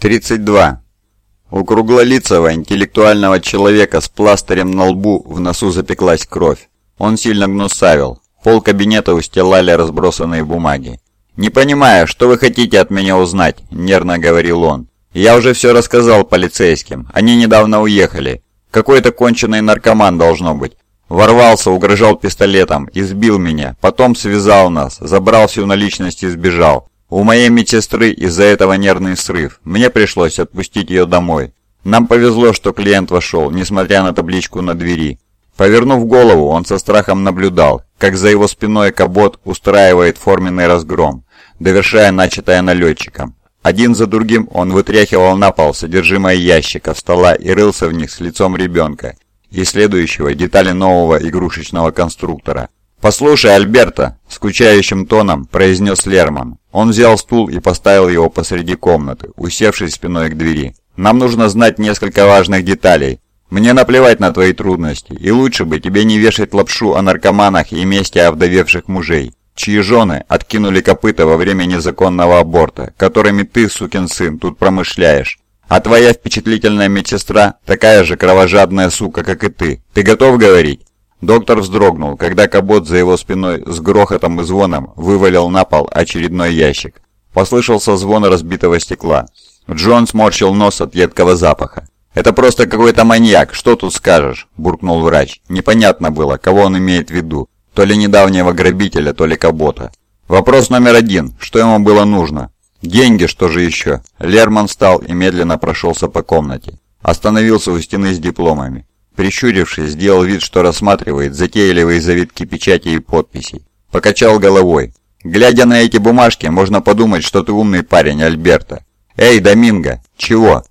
32. У круглолицего интеллектуального человека с пластырем на лбу в носу запеклась кровь. Он сильно гнусавил. Пол кабинета устилали разбросанные бумаги. «Не понимаю, что вы хотите от меня узнать?» – нервно говорил он. «Я уже все рассказал полицейским. Они недавно уехали. Какой-то конченый наркоман должно быть. Ворвался, угрожал пистолетом, избил меня, потом связал нас, забрал всю наличность и сбежал. У моей медсестры из-за этого нервный срыв. Мне пришлось отпустить ее домой. Нам повезло, что клиент вошел, несмотря на табличку на двери. Повернув голову, он со страхом наблюдал, как за его спиной Кабот устраивает форменный разгром, довершая начатое налетчиком. Один за другим он вытряхивал на пол содержимое ящиков стола и рылся в них с лицом ребенка и следующего детали нового игрушечного конструктора. «Послушай, Альберта!» – скучающим тоном произнес Лерман. Он взял стул и поставил его посреди комнаты, усевшись спиной к двери. «Нам нужно знать несколько важных деталей. Мне наплевать на твои трудности, и лучше бы тебе не вешать лапшу о наркоманах и месте овдовевших мужей, чьи жены откинули копыта во время незаконного аборта, которыми ты, сукин сын, тут промышляешь. А твоя впечатлительная медсестра такая же кровожадная сука, как и ты. Ты готов говорить?» Доктор вздрогнул, когда кабот за его спиной с грохотом и звоном вывалил на пол очередной ящик. Послышался звон разбитого стекла. Джон сморщил нос от едкого запаха. «Это просто какой-то маньяк, что тут скажешь?» – буркнул врач. Непонятно было, кого он имеет в виду. То ли недавнего грабителя, то ли кабота. Вопрос номер один. Что ему было нужно? Деньги, что же еще? Лерман встал и медленно прошелся по комнате. Остановился у стены с дипломами. Прищурившись, сделал вид, что рассматривает затейливые завитки печати и подписей. Покачал головой. «Глядя на эти бумажки, можно подумать, что ты умный парень, Альберта. Эй, Доминго, чего?»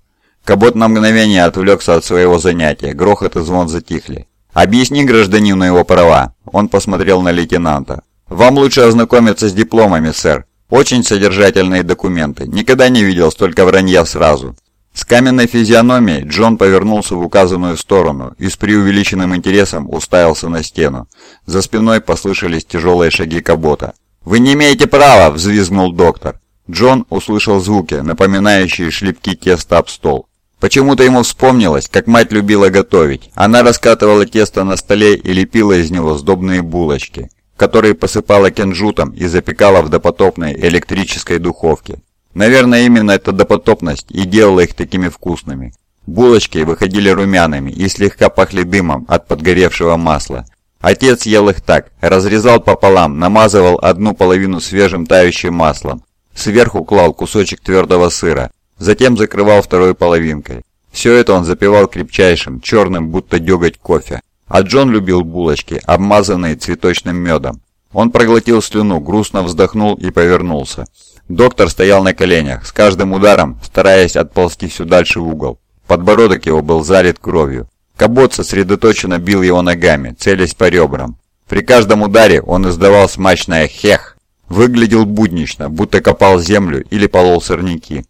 Кабот на мгновение отвлекся от своего занятия, грохот и звон затихли. «Объясни гражданину его права». Он посмотрел на лейтенанта. «Вам лучше ознакомиться с дипломами, сэр. Очень содержательные документы. Никогда не видел столько вранья сразу. С каменной физиономией Джон повернулся в указанную сторону и с преувеличенным интересом уставился на стену. За спиной послышались тяжелые шаги Кабота. «Вы не имеете права!» – взвизгнул доктор. Джон услышал звуки, напоминающие шлепки теста об стол. Почему-то ему вспомнилось, как мать любила готовить. Она раскатывала тесто на столе и лепила из него сдобные булочки, которые посыпала кенжутом и запекала в допотопной электрической духовке. Наверное, именно эта допотопность и делала их такими вкусными. Булочки выходили румяными и слегка пахли дымом от подгоревшего масла. Отец ел их так, разрезал пополам, намазывал одну половину свежим тающим маслом, сверху клал кусочек твердого сыра, затем закрывал второй половинкой. Все это он запивал крепчайшим, черным, будто деготь кофе. А Джон любил булочки, обмазанные цветочным медом. Он проглотил слюну, грустно вздохнул и повернулся. Доктор стоял на коленях, с каждым ударом стараясь отползти все дальше в угол. Подбородок его был залит кровью. Кабот сосредоточенно бил его ногами, целясь по ребрам. При каждом ударе он издавал смачное «хех». Выглядел буднично, будто копал землю или полол сорняки.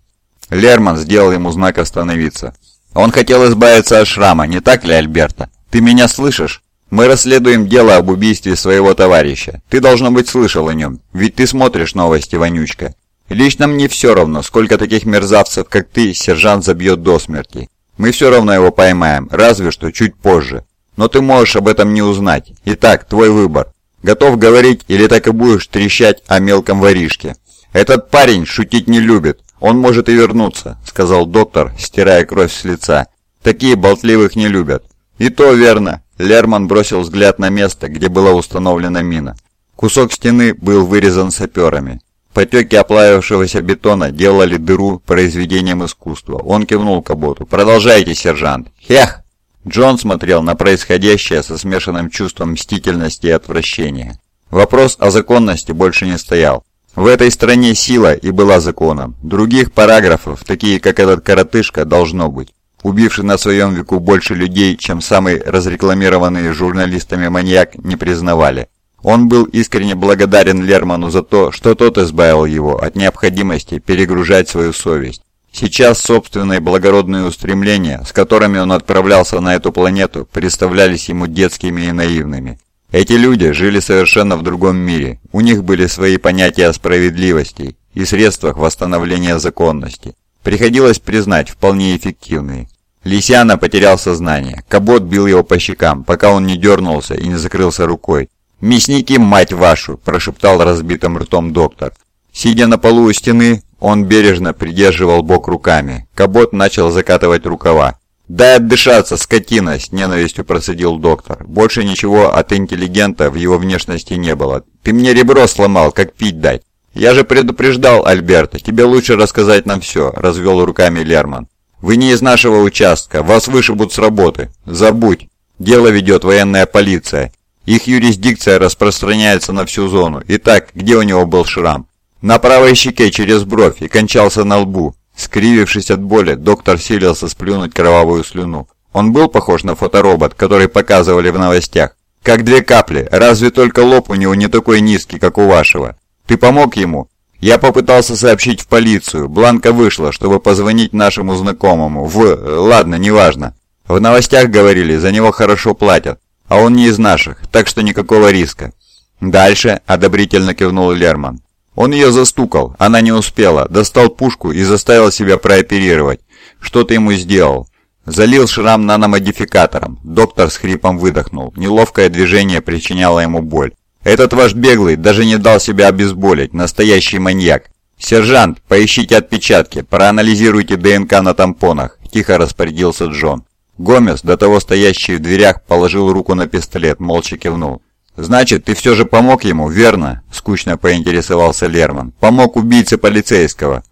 Лерман сделал ему знак остановиться. Он хотел избавиться от шрама, не так ли, Альберта? Ты меня слышишь? Мы расследуем дело об убийстве своего товарища. Ты, должно быть, слышал о нем, ведь ты смотришь новости, вонючка. Лично мне все равно, сколько таких мерзавцев, как ты, сержант забьет до смерти. Мы все равно его поймаем, разве что чуть позже. Но ты можешь об этом не узнать. Итак, твой выбор. Готов говорить или так и будешь трещать о мелком воришке? Этот парень шутить не любит. Он может и вернуться, сказал доктор, стирая кровь с лица. Такие болтливых не любят. И то верно. Лерман бросил взгляд на место, где была установлена мина. Кусок стены был вырезан саперами. Потеки оплавившегося бетона делали дыру произведением искусства. Он кивнул Каботу. «Продолжайте, сержант!» «Хех!» Джон смотрел на происходящее со смешанным чувством мстительности и отвращения. Вопрос о законности больше не стоял. В этой стране сила и была законом. Других параграфов, такие как этот коротышка, должно быть. Убивший на своем веку больше людей, чем самый разрекламированный журналистами маньяк, не признавали. Он был искренне благодарен Лерману за то, что тот избавил его от необходимости перегружать свою совесть. Сейчас собственные благородные устремления, с которыми он отправлялся на эту планету, представлялись ему детскими и наивными. Эти люди жили совершенно в другом мире, у них были свои понятия о справедливости и средствах восстановления законности. Приходилось признать, вполне эффективные. Лисяна потерял сознание. Кабот бил его по щекам, пока он не дернулся и не закрылся рукой. «Мясники, мать вашу!» – прошептал разбитым ртом доктор. Сидя на полу у стены, он бережно придерживал бок руками. Кабот начал закатывать рукава. «Дай отдышаться, скотина!» – с ненавистью процедил доктор. Больше ничего от интеллигента в его внешности не было. «Ты мне ребро сломал, как пить дать!» «Я же предупреждал, Альберта, тебе лучше рассказать нам все», – развел руками Лерман. «Вы не из нашего участка, вас вышибут с работы. Забудь, дело ведет военная полиция. Их юрисдикция распространяется на всю зону. Итак, где у него был шрам?» «На правой щеке через бровь и кончался на лбу». Скривившись от боли, доктор силился сплюнуть кровавую слюну. Он был похож на фоторобот, который показывали в новостях. Как две капли, разве только лоб у него не такой низкий, как у вашего. Ты помог ему?» «Я попытался сообщить в полицию. Бланка вышла, чтобы позвонить нашему знакомому. В... Ладно, неважно. В новостях говорили, за него хорошо платят. А он не из наших, так что никакого риска». «Дальше», — одобрительно кивнул Лерман. Он ее застукал, она не успела, достал пушку и заставил себя прооперировать. Что ты ему сделал? Залил шрам наномодификатором. Доктор с хрипом выдохнул. Неловкое движение причиняло ему боль. Этот ваш беглый даже не дал себя обезболить, настоящий маньяк. Сержант, поищите отпечатки, проанализируйте ДНК на тампонах, тихо распорядился Джон. Гомес, до того стоящий в дверях, положил руку на пистолет, молча кивнул. «Значит, ты все же помог ему, верно?» – скучно поинтересовался Лерман. «Помог убийце полицейского».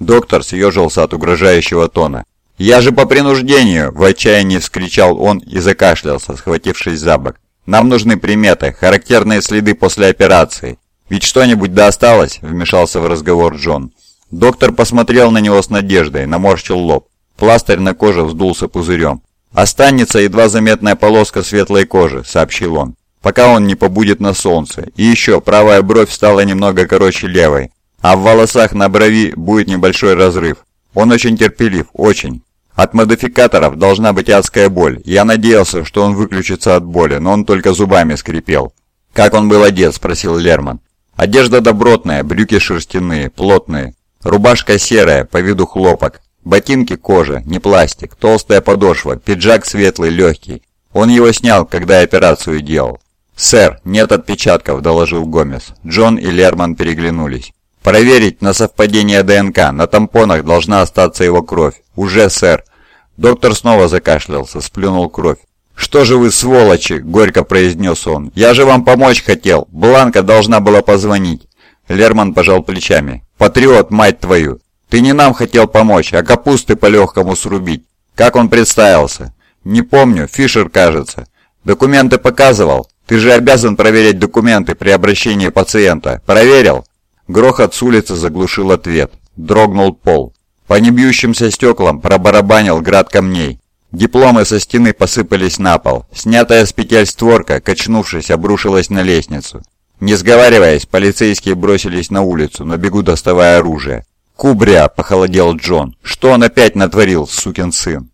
Доктор съежился от угрожающего тона. «Я же по принуждению!» – в отчаянии вскричал он и закашлялся, схватившись за бок. Нам нужны приметы, характерные следы после операции. Ведь что-нибудь да осталось?» – вмешался в разговор Джон. Доктор посмотрел на него с надеждой, наморщил лоб. Пластырь на коже вздулся пузырем. «Останется едва заметная полоска светлой кожи», – сообщил он, – «пока он не побудет на солнце. И еще, правая бровь стала немного короче левой, а в волосах на брови будет небольшой разрыв. Он очень терпелив, очень. От модификаторов должна быть адская боль. Я надеялся, что он выключится от боли, но он только зубами скрипел. «Как он был одет?» – спросил Лерман. «Одежда добротная, брюки шерстяные, плотные. Рубашка серая, по виду хлопок. Ботинки кожа, не пластик, толстая подошва, пиджак светлый, легкий. Он его снял, когда операцию делал». «Сэр, нет отпечатков», – доложил Гомес. Джон и Лерман переглянулись. «Проверить на совпадение ДНК. На тампонах должна остаться его кровь. «Уже, сэр». Доктор снова закашлялся, сплюнул кровь. «Что же вы, сволочи!» – горько произнес он. «Я же вам помочь хотел. Бланка должна была позвонить». Лерман пожал плечами. «Патриот, мать твою! Ты не нам хотел помочь, а капусты по-легкому срубить. Как он представился?» «Не помню. Фишер, кажется. Документы показывал? Ты же обязан проверять документы при обращении пациента. Проверил?» Грохот с улицы заглушил ответ. Дрогнул пол. По небьющимся стеклам пробарабанил град камней. Дипломы со стены посыпались на пол. Снятая с петель створка, качнувшись, обрушилась на лестницу. Не сговариваясь, полицейские бросились на улицу, на бегу доставая оружие. «Кубря!» – похолодел Джон. «Что он опять натворил, сукин сын?»